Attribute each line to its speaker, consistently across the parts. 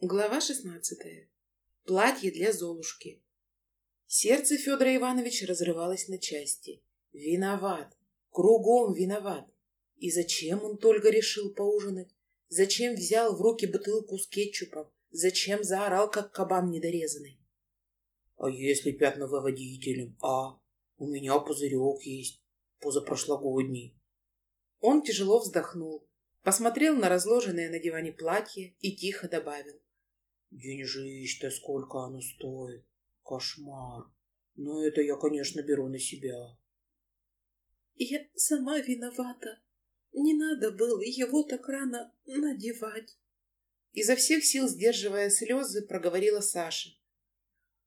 Speaker 1: Глава шестнадцатая. Платье для Золушки. Сердце Федора Ивановича разрывалось на части. Виноват. Кругом виноват. И зачем он только решил поужинать? Зачем взял в руки бутылку с кетчупом? Зачем заорал, как кабан недорезанный?
Speaker 2: А если пятновыводителем? А, у меня пузырек есть, позапрошлогодний.
Speaker 1: Он тяжело вздохнул, посмотрел на разложенное на диване платье и тихо добавил.
Speaker 2: Деньжищ-то сколько оно стоит. Кошмар. Но это я, конечно, беру на себя.
Speaker 3: Я сама виновата. Не надо было его так рано надевать.
Speaker 1: Изо всех сил, сдерживая слезы, проговорила Саша.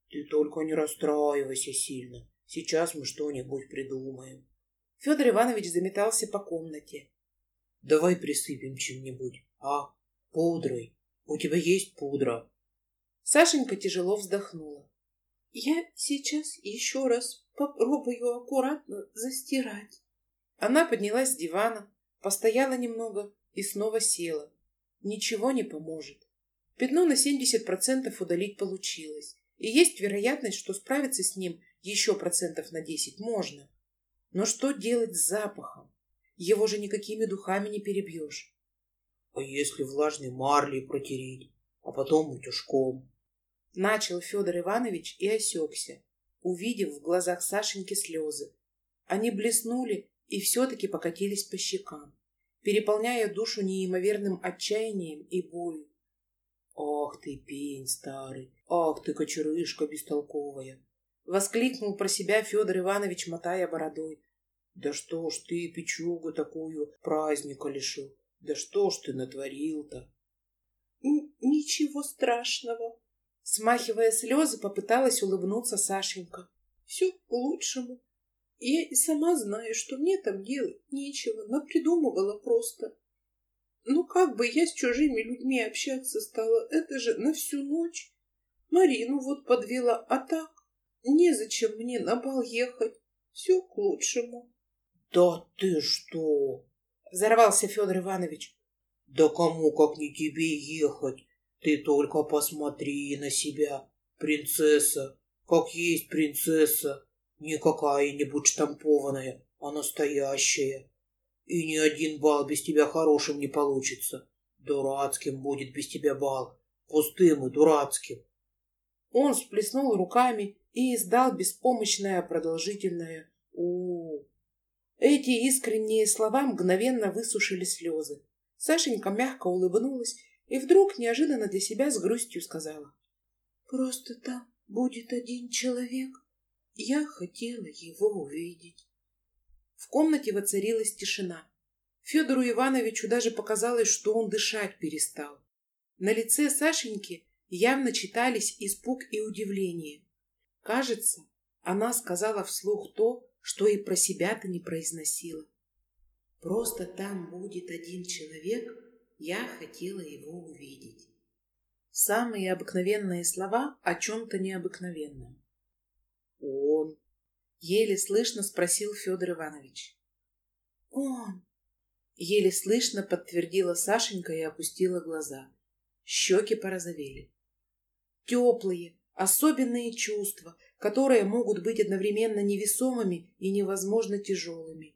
Speaker 2: Ты только не расстраивайся сильно. Сейчас мы что-нибудь придумаем.
Speaker 1: Федор Иванович заметался по комнате.
Speaker 2: Давай присыпем чем-нибудь, а? Пудрой. У тебя есть пудра?
Speaker 1: Сашенька тяжело вздохнула.
Speaker 3: Я сейчас еще раз попробую аккуратно застирать.
Speaker 1: Она поднялась с дивана, постояла немного и снова села. Ничего не поможет. Пятно на 70% удалить получилось. И есть вероятность, что справиться с ним еще процентов на 10 можно. Но что делать с запахом? Его же никакими духами не перебьешь.
Speaker 2: А если влажной марлей протереть, а потом утюжком?
Speaker 1: Начал Федор Иванович и осекся, увидев в глазах Сашеньки слезы. Они блеснули и все-таки покатились по щекам, переполняя душу неимоверным отчаянием и болью.
Speaker 2: «Ах ты, пень старый! Ах ты, кочерышка бестолковая!»
Speaker 1: Воскликнул про себя Федор Иванович, мотая бородой.
Speaker 2: «Да что ж ты, печуга, такую праздника лишил? Да что ж ты натворил-то?»
Speaker 3: «Ничего страшного»,
Speaker 1: Смахивая слезы, попыталась улыбнуться Сашенька.
Speaker 3: Все к лучшему. Я и сама знаю, что мне там делать нечего, но придумывала просто. Ну как бы я с чужими людьми общаться стала, это же на всю ночь. Марину вот подвела, а так незачем мне на бал ехать. Все к лучшему.
Speaker 2: Да ты что?
Speaker 1: Взорвался Федор Иванович.
Speaker 2: Да кому, как не тебе ехать? Ты только посмотри на себя, принцесса, как есть принцесса, не какая-нибудь штампованная, а настоящая. И ни один бал без тебя хорошим не получится. Дурацким будет без тебя бал, пустым и дурацким.
Speaker 1: Он сплеснул руками и издал беспомощное продолжительное у, -у. Эти искренние слова мгновенно высушили слезы. Сашенька мягко улыбнулась и вдруг неожиданно для себя с грустью сказала.
Speaker 3: «Просто там будет один человек. Я хотела его увидеть».
Speaker 1: В комнате воцарилась тишина. Федору Ивановичу даже показалось, что он дышать перестал. На лице Сашеньки явно читались испуг и удивление. Кажется, она сказала вслух то, что и про себя-то не произносила. «Просто там будет один человек, я хотела его увидеть. Самые обыкновенные слова о чем-то необыкновенном.
Speaker 2: Он?
Speaker 1: Еле слышно спросил Федор Иванович.
Speaker 3: Он?
Speaker 1: Еле слышно подтвердила Сашенька и опустила глаза. Щеки порозовели. Теплые, особенные чувства, которые могут быть одновременно невесомыми и невозможно тяжелыми.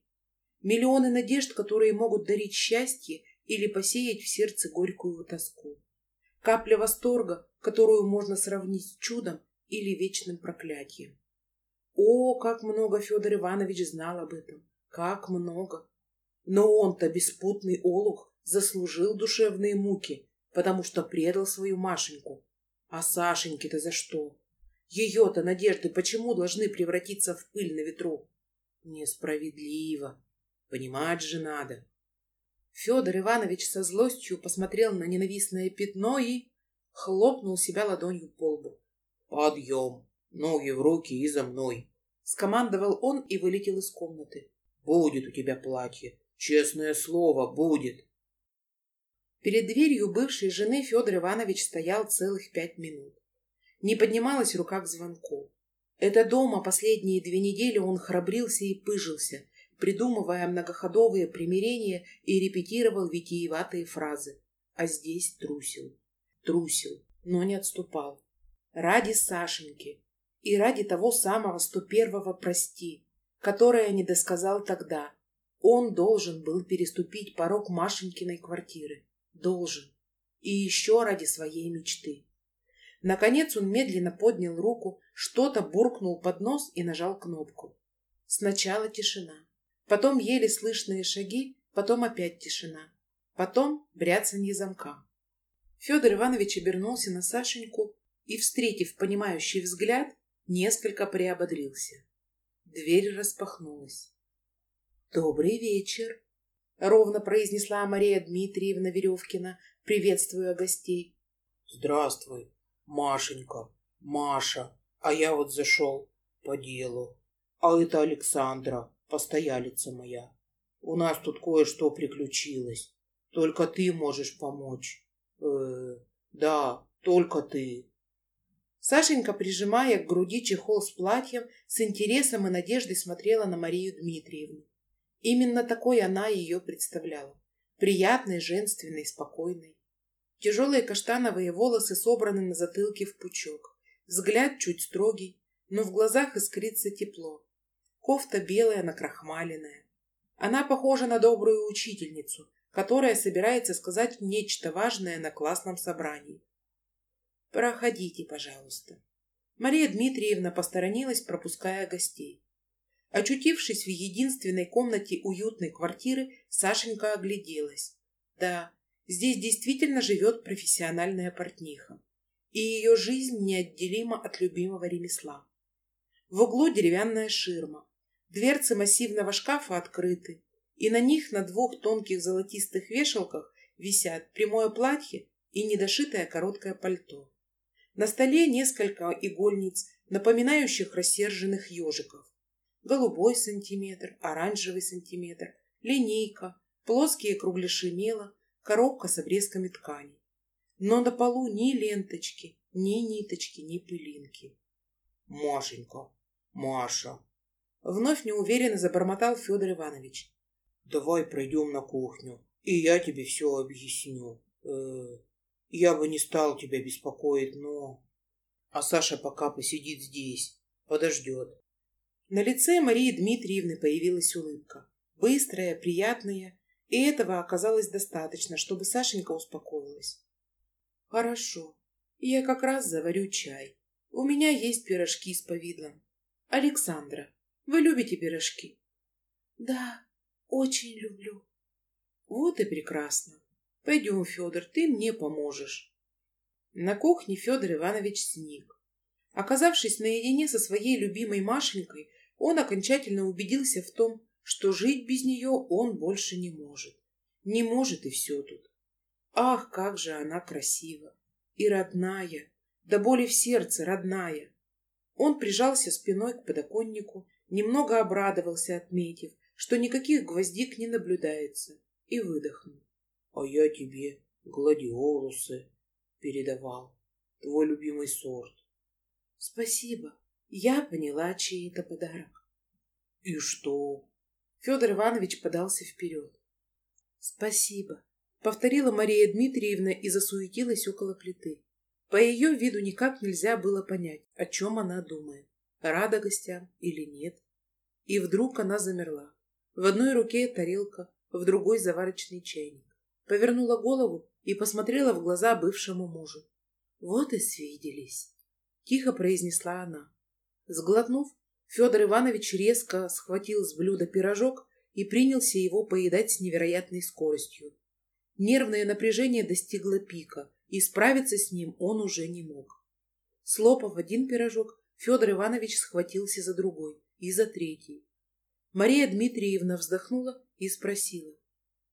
Speaker 1: Миллионы надежд, которые могут дарить счастье или посеять в сердце горькую тоску. Капля восторга, которую можно сравнить с чудом или вечным проклятием. О, как много Федор Иванович знал об этом! Как много! Но он-то, беспутный олух, заслужил душевные муки, потому что предал свою Машеньку. А Сашеньке-то за что? Ее-то надежды почему должны превратиться в пыль на ветру? Несправедливо. Понимать же надо. Федор Иванович со злостью посмотрел на ненавистное пятно и хлопнул себя ладонью по лбу.
Speaker 2: «Подъем! Ноги в руки и за мной!»
Speaker 1: Скомандовал он и вылетел из комнаты.
Speaker 2: «Будет у тебя платье! Честное слово, будет!»
Speaker 1: Перед дверью бывшей жены Федор Иванович стоял целых пять минут. Не поднималась рука к звонку. Это дома последние две недели он храбрился и пыжился, придумывая многоходовые примирения и репетировал витиеватые фразы. А здесь трусил. трусил, но не отступал. Ради Сашеньки и ради того самого сто первого «прости», которое не досказал тогда, он должен был переступить порог Машенькиной квартиры. Должен. И еще ради своей мечты. Наконец он медленно поднял руку, что-то буркнул под нос и нажал кнопку. Сначала тишина. Потом еле слышные шаги, потом опять тишина. Потом бряцанье замка. Федор Иванович обернулся на Сашеньку и, встретив понимающий взгляд, несколько приободрился. Дверь распахнулась. «Добрый вечер», — ровно произнесла Мария Дмитриевна Веревкина, приветствуя гостей.
Speaker 2: «Здравствуй, Машенька, Маша, а я вот зашел по делу. А это Александра, постоялица моя. У нас тут кое-что приключилось. Только ты можешь помочь. Э, да, только ты.
Speaker 1: Сашенька, прижимая к груди чехол с платьем, с интересом и надеждой смотрела на Марию Дмитриевну. Именно такой она ее представляла. Приятной, женственной, спокойной. Тяжелые каштановые волосы собраны на затылке в пучок. Взгляд чуть строгий, но в глазах искрится тепло. Кофта белая, накрахмаленная. Она похожа на добрую учительницу, которая собирается сказать нечто важное на классном собрании. «Проходите, пожалуйста». Мария Дмитриевна посторонилась, пропуская гостей. Очутившись в единственной комнате уютной квартиры, Сашенька огляделась. Да, здесь действительно живет профессиональная портниха. И ее жизнь неотделима от любимого ремесла. В углу деревянная ширма. Дверцы массивного шкафа открыты, и на них на двух тонких золотистых вешалках висят прямое платье и недошитое короткое пальто. На столе несколько игольниц, напоминающих рассерженных ежиков. Голубой сантиметр, оранжевый сантиметр, линейка, плоские кругляши мела, коробка с обрезками ткани. Но на полу ни ленточки, ни ниточки, ни пылинки.
Speaker 2: Машенька, Маша.
Speaker 1: Вновь неуверенно забормотал Федор Иванович.
Speaker 2: Давай пройдем на кухню, и я тебе все объясню. Э, я бы не стал тебя беспокоить, но... А Саша пока посидит здесь, подождет.
Speaker 1: На лице Марии Дмитриевны появилась улыбка. Быстрая, приятная, и этого оказалось достаточно, чтобы Сашенька успокоилась. «Хорошо, я как раз заварю чай. У меня есть пирожки с повидлом. Александра, вы любите пирожки?» «Да, очень люблю». «Вот и прекрасно. Пойдем, Федор, ты мне поможешь. На кухне Федор Иванович сник. Оказавшись наедине со своей любимой Машенькой, он окончательно убедился в том, что жить без нее он больше не может. Не может и все тут. Ах, как же она красива! И родная, до боли в сердце родная. Он прижался спиной к подоконнику, немного обрадовался, отметив, что никаких гвоздик не наблюдается, и выдохнул
Speaker 2: а я тебе гладиолусы передавал. Твой любимый сорт.
Speaker 1: Спасибо. Я поняла, чей это подарок.
Speaker 2: И что?
Speaker 1: Федор Иванович подался вперед. Спасибо. Повторила Мария Дмитриевна и засуетилась около плиты. По ее виду никак нельзя было понять, о чем она думает, рада гостям или нет. И вдруг она замерла. В одной руке тарелка, в другой заварочный чайник повернула голову и посмотрела в глаза бывшему мужу. «Вот и свиделись», — тихо произнесла она. Сглотнув, Федор Иванович резко схватил с блюда пирожок и принялся его поедать с невероятной скоростью. Нервное напряжение достигло пика, и справиться с ним он уже не мог. Слопав один пирожок, Федор Иванович схватился за другой и за третий. Мария Дмитриевна вздохнула и спросила.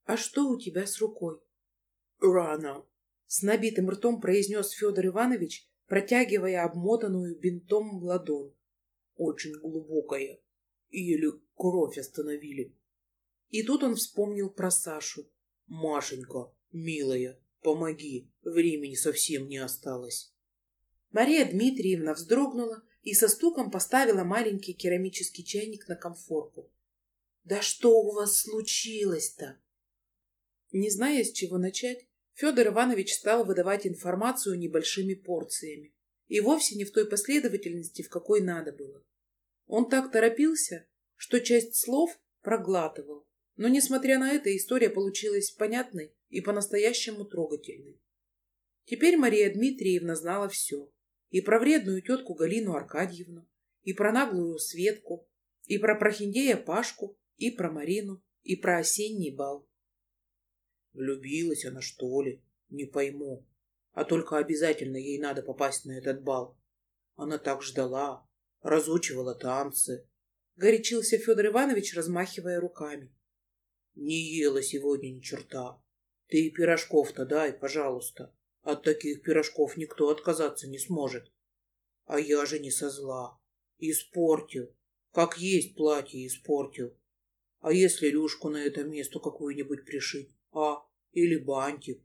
Speaker 1: «А что у тебя с рукой?»
Speaker 2: «Рана», —
Speaker 1: с набитым ртом произнес Федор Иванович, протягивая обмотанную бинтом ладонь.
Speaker 2: «Очень глубокая. Еле кровь остановили».
Speaker 1: И тут он вспомнил про Сашу.
Speaker 2: «Машенька, милая, помоги, времени совсем не осталось».
Speaker 1: Мария Дмитриевна вздрогнула и со стуком поставила маленький керамический чайник на комфорку. «Да что у вас случилось-то?» Не зная, с чего начать, Федор Иванович стал выдавать информацию небольшими порциями и вовсе не в той последовательности, в какой надо было. Он так торопился, что часть слов проглатывал, но, несмотря на это, история получилась понятной и по-настоящему трогательной. Теперь Мария Дмитриевна знала все. И про вредную тетку Галину Аркадьевну, и про наглую Светку, и про прохиндея Пашку, и про Марину, и про осенний бал.
Speaker 2: Влюбилась она, что ли? Не пойму. А только обязательно ей надо попасть на этот бал. Она так ждала, разучивала танцы.
Speaker 1: Горячился Федор Иванович, размахивая руками.
Speaker 2: Не ела сегодня ни черта. Ты и пирожков-то дай, пожалуйста. От таких пирожков никто отказаться не сможет. А я же не со зла. Испортил. Как есть платье испортил. А если Люшку на это место какую-нибудь пришить? А, или бантик?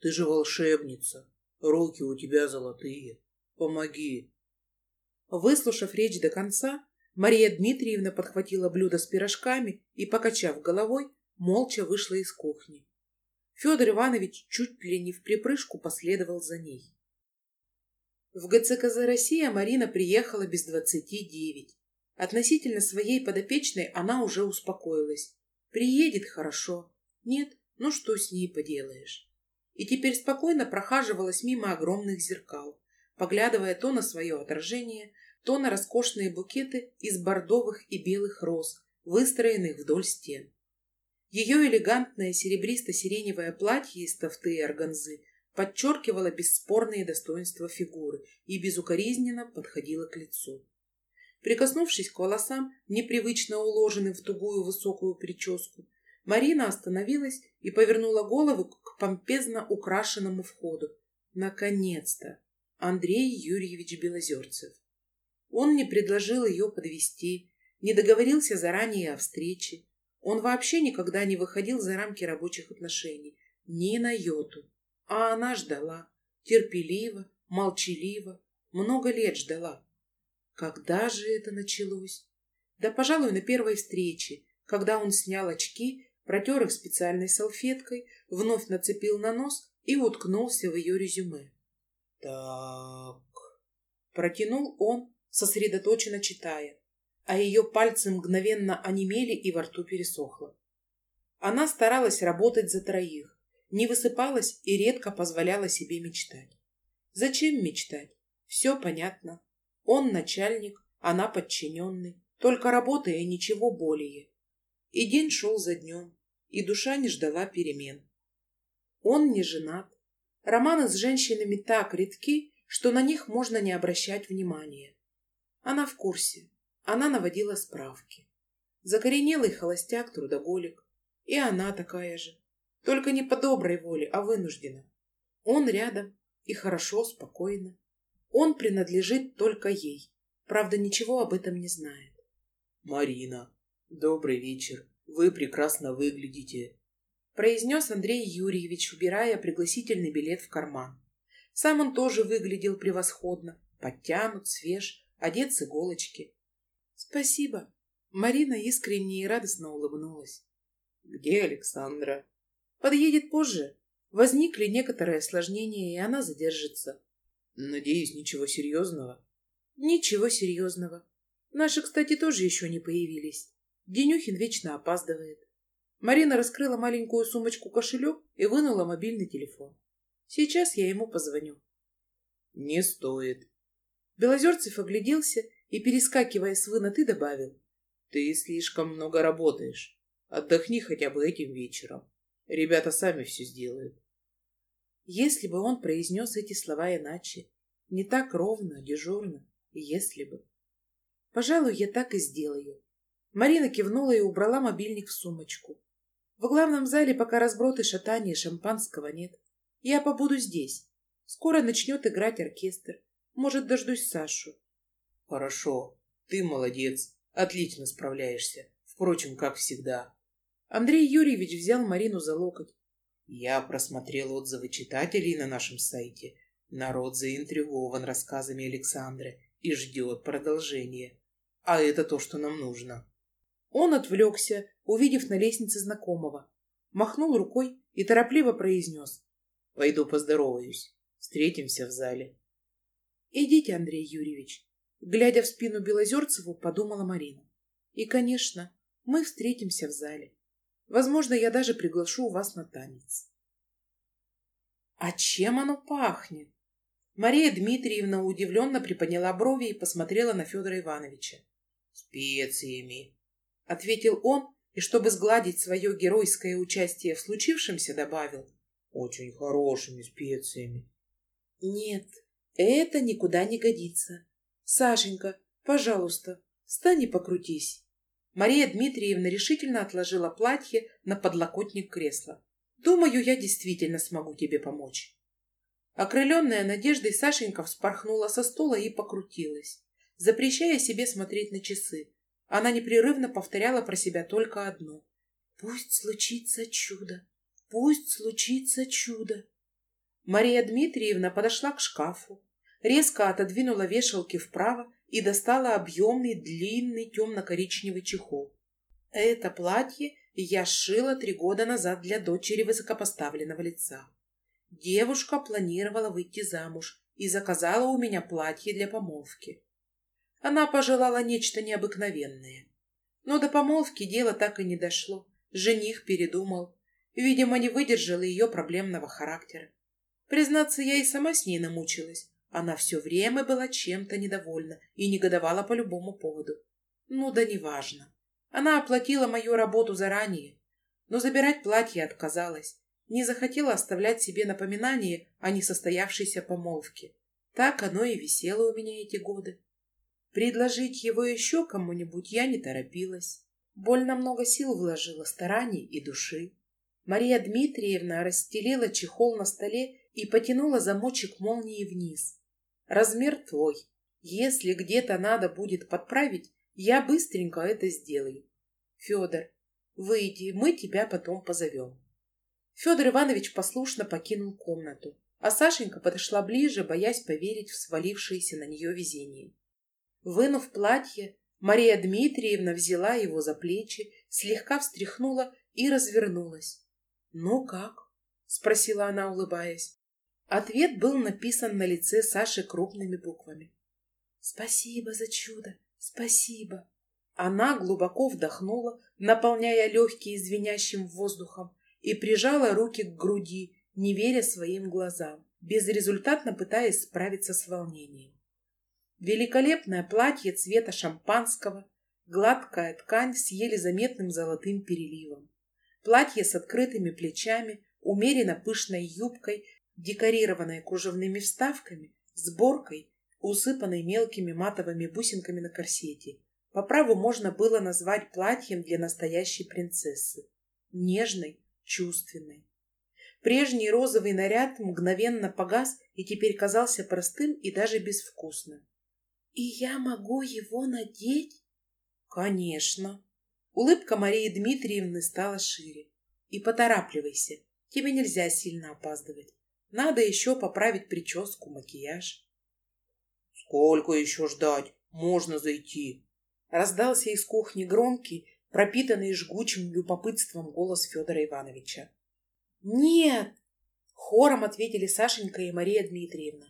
Speaker 2: Ты же волшебница. Руки у тебя золотые. Помоги.
Speaker 1: Выслушав речь до конца, Мария Дмитриевна подхватила блюдо с пирожками и, покачав головой, молча вышла из кухни. Федор Иванович чуть ли не в припрыжку последовал за ней. В ГЦКЗ «Россия» Марина приехала без двадцати девять. Относительно своей подопечной она уже успокоилась. Приедет хорошо. Нет, ну что с ней поделаешь. И теперь спокойно прохаживалась мимо огромных зеркал, поглядывая то на свое отражение, то на роскошные букеты из бордовых и белых роз, выстроенных вдоль стен. Ее элегантное серебристо-сиреневое платье из тофты и органзы подчеркивало бесспорные достоинства фигуры и безукоризненно подходило к лицу. Прикоснувшись к волосам, непривычно уложенным в тугую высокую прическу, Марина остановилась и повернула голову к помпезно украшенному входу. Наконец-то! Андрей Юрьевич Белозерцев. Он не предложил ее подвести, не договорился заранее о встрече, он вообще никогда не выходил за рамки рабочих отношений. Ни на йоту. А она ждала. Терпеливо, молчаливо. Много лет ждала. Когда же это началось? Да, пожалуй, на первой встрече, когда он снял очки, протер их специальной салфеткой, вновь нацепил на нос и уткнулся в ее резюме.
Speaker 2: Так...
Speaker 1: Протянул он, сосредоточенно читая а ее пальцы мгновенно онемели и во рту пересохло. Она старалась работать за троих, не высыпалась и редко позволяла себе мечтать. Зачем мечтать? Все понятно. Он начальник, она подчиненный, только работа и ничего более. И день шел за днем, и душа не ждала перемен. Он не женат. Романы с женщинами так редки, что на них можно не обращать внимания. Она в курсе. Она наводила справки. Закоренелый холостяк-трудоголик. И она такая же. Только не по доброй воле, а вынуждена. Он рядом. И хорошо, спокойно. Он принадлежит только ей. Правда, ничего об этом не знает.
Speaker 2: «Марина, добрый вечер. Вы прекрасно выглядите»,
Speaker 1: произнес Андрей Юрьевич, убирая пригласительный билет в карман. Сам он тоже выглядел превосходно, подтянут, свеж, одет с иголочки. Спасибо. Марина искренне и радостно улыбнулась.
Speaker 2: Где Александра?
Speaker 1: Подъедет позже. Возникли некоторые осложнения, и она задержится.
Speaker 2: Надеюсь, ничего серьезного?
Speaker 1: Ничего серьезного. Наши, кстати, тоже еще не появились. Денюхин вечно опаздывает. Марина раскрыла маленькую сумочку-кошелек и вынула мобильный телефон. Сейчас я ему позвоню.
Speaker 2: Не стоит.
Speaker 1: Белозерцев огляделся и, перескакивая с «вы» на «ты», добавил.
Speaker 2: «Ты слишком много работаешь. Отдохни хотя бы этим вечером. Ребята сами все сделают».
Speaker 1: Если бы он произнес эти слова иначе, не так ровно, дежурно, если бы. Пожалуй, я так и сделаю. Марина кивнула и убрала мобильник в сумочку. В главном зале пока разброд и шатание шампанского нет. Я побуду здесь. Скоро начнет играть оркестр. Может, дождусь Сашу.
Speaker 2: Хорошо. Ты молодец. Отлично справляешься. Впрочем, как всегда.
Speaker 1: Андрей Юрьевич взял Марину за локоть.
Speaker 2: Я просмотрел отзывы читателей на нашем сайте. Народ заинтригован рассказами Александры и ждет продолжения. А это то, что нам нужно.
Speaker 1: Он отвлекся, увидев на лестнице знакомого. Махнул рукой и торопливо произнес.
Speaker 2: Пойду поздороваюсь. Встретимся в зале.
Speaker 1: Идите, Андрей Юрьевич. Глядя в спину Белозерцеву, подумала Марина. И, конечно, мы встретимся в зале. Возможно, я даже приглашу вас на танец. А чем оно пахнет? Мария Дмитриевна удивленно приподняла брови и посмотрела на Федора Ивановича.
Speaker 2: Специями,
Speaker 1: ответил он, и чтобы сгладить свое геройское участие в случившемся, добавил.
Speaker 2: Очень хорошими специями.
Speaker 1: Нет, это никуда не годится. Сашенька, пожалуйста, встань и покрутись. Мария Дмитриевна решительно отложила платье на подлокотник кресла. Думаю, я действительно смогу тебе помочь. Окрыленная надеждой, Сашенька вспорхнула со стола и покрутилась, запрещая себе смотреть на часы. Она непрерывно повторяла про себя только одно. «Пусть случится чудо! Пусть случится чудо!» Мария Дмитриевна подошла к шкафу, резко отодвинула вешалки вправо и достала объемный, длинный темно-коричневый чехол. Это платье я сшила три года назад для дочери высокопоставленного лица. Девушка планировала выйти замуж и заказала у меня платье для помолвки. Она пожелала нечто необыкновенное. Но до помолвки дело так и не дошло. Жених передумал. Видимо, не выдержал ее проблемного характера. Признаться, я и сама с ней намучилась. Она все время была чем-то недовольна и негодовала по любому поводу. Ну да неважно. Она оплатила мою работу заранее, но забирать платье отказалась. Не захотела оставлять себе напоминание о несостоявшейся помолвке. Так оно и висело у меня эти годы. Предложить его еще кому-нибудь я не торопилась. Больно много сил вложила, стараний и души. Мария Дмитриевна расстелила чехол на столе и потянула замочек молнии вниз. Размер твой. Если где-то надо будет подправить, я быстренько это сделаю. Федор, выйди, мы тебя потом позовем. Федор Иванович послушно покинул комнату, а Сашенька подошла ближе, боясь поверить в свалившееся на нее везение. Вынув платье, Мария Дмитриевна взяла его за плечи, слегка встряхнула и развернулась. «Ну как?» — спросила она, улыбаясь. Ответ был написан на лице Саши крупными буквами. «Спасибо за чудо! Спасибо!» Она глубоко вдохнула, наполняя легкие звенящим воздухом, и прижала руки к груди, не веря своим глазам, безрезультатно пытаясь справиться с волнением. Великолепное платье цвета шампанского, гладкая ткань с еле заметным золотым переливом. Платье с открытыми плечами, умеренно пышной юбкой, декорированной кружевными вставками, сборкой, усыпанной мелкими матовыми бусинками на корсете. По праву можно было назвать платьем для настоящей принцессы. Нежной, чувственной. Прежний розовый наряд мгновенно погас и теперь казался простым и даже безвкусным. «И я могу его надеть?» «Конечно». Улыбка Марии Дмитриевны стала шире. «И поторапливайся, тебе нельзя сильно опаздывать. Надо еще поправить прическу, макияж».
Speaker 2: «Сколько еще ждать? Можно зайти?»
Speaker 1: Раздался из кухни громкий, пропитанный жгучим любопытством голос Федора Ивановича. «Нет!» — хором ответили Сашенька и Мария Дмитриевна.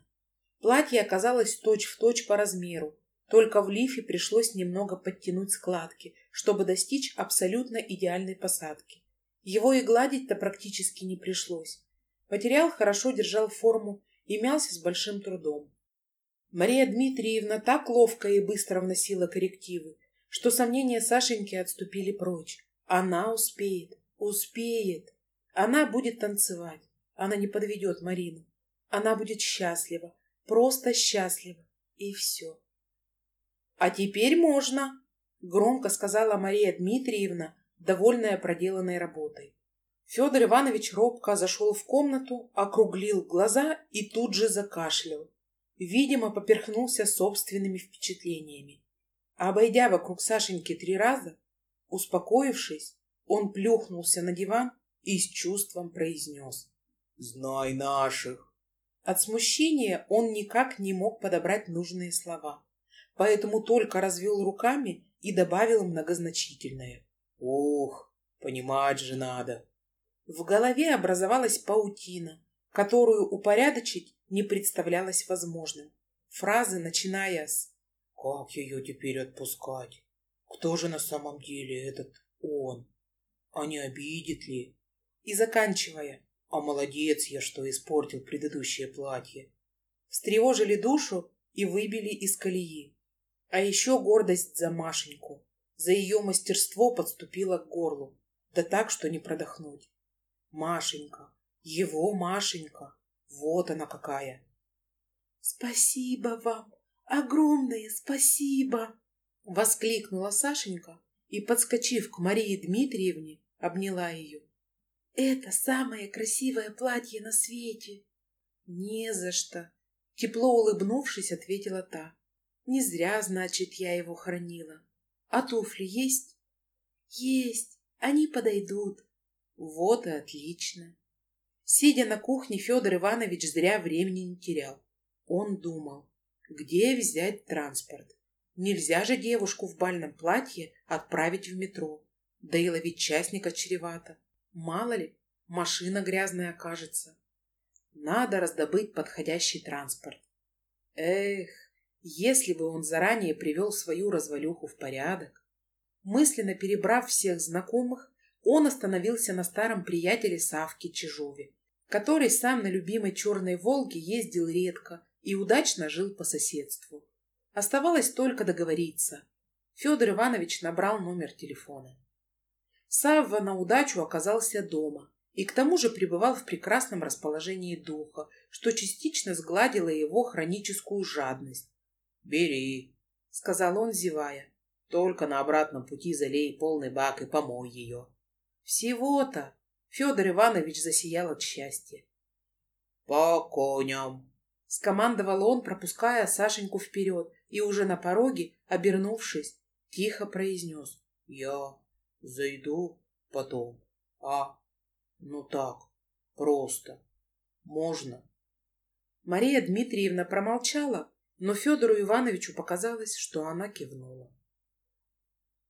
Speaker 1: Платье оказалось точь-в-точь точь по размеру, только в лифе пришлось немного подтянуть складки, чтобы достичь абсолютно идеальной посадки. Его и гладить-то практически не пришлось. Материал хорошо держал форму и мялся с большим трудом. Мария Дмитриевна так ловко и быстро вносила коррективы, что сомнения Сашеньки отступили прочь. Она успеет, успеет. Она будет танцевать. Она не подведет Марину. Она будет счастлива, просто счастлива. И все. «А теперь можно», — громко сказала Мария Дмитриевна, довольная проделанной работой. Федор Иванович робко зашел в комнату, округлил глаза и тут же закашлял. Видимо, поперхнулся собственными впечатлениями. Обойдя вокруг Сашеньки три раза, успокоившись, он плюхнулся на диван и с чувством произнес.
Speaker 2: «Знай наших!»
Speaker 1: От смущения он никак не мог подобрать нужные слова, поэтому только развел руками и добавил многозначительное.
Speaker 2: «Ух, понимать же надо!»
Speaker 1: В голове образовалась паутина, которую упорядочить не представлялось возможным. Фразы, начиная с
Speaker 2: «Как ее теперь отпускать? Кто же на самом деле этот он? А не обидит ли?»
Speaker 1: и заканчивая
Speaker 2: «А молодец я, что испортил предыдущее платье!»
Speaker 1: встревожили душу и выбили из колеи. А еще гордость за Машеньку, за ее мастерство подступила к горлу, да так, что не продохнуть. Машенька, его Машенька, вот она какая. «Спасибо вам, огромное спасибо!» Воскликнула Сашенька и, подскочив к Марии Дмитриевне, обняла ее. «Это самое красивое платье на свете!» «Не за что!» Тепло улыбнувшись, ответила та. Не зря, значит, я его хранила. А туфли есть? Есть, они подойдут. Вот и отлично. Сидя на кухне, Федор Иванович зря времени не терял. Он думал, где взять транспорт. Нельзя же девушку в бальном платье отправить в метро. Да и ловить частника чревато. Мало ли, машина грязная окажется. Надо раздобыть подходящий транспорт. Эх, если бы он заранее привел свою развалюху в порядок. Мысленно перебрав всех знакомых, он остановился на старом приятеле Савке Чижове, который сам на любимой черной «Волге» ездил редко и удачно жил по соседству. Оставалось только договориться. Федор Иванович набрал номер телефона. Савва на удачу оказался дома и к тому же пребывал в прекрасном расположении духа, что частично сгладило его хроническую жадность.
Speaker 2: «Бери», — сказал он, зевая. «Только на обратном пути залей полный бак и помой ее».
Speaker 1: «Всего-то!» — Федор Иванович засиял от счастья.
Speaker 2: «По коням!»
Speaker 1: — скомандовал он, пропуская Сашеньку вперед, и уже на пороге, обернувшись, тихо произнес.
Speaker 2: «Я зайду потом, а ну так, просто. Можно?
Speaker 1: Мария Дмитриевна промолчала, но Федору Ивановичу показалось, что она кивнула.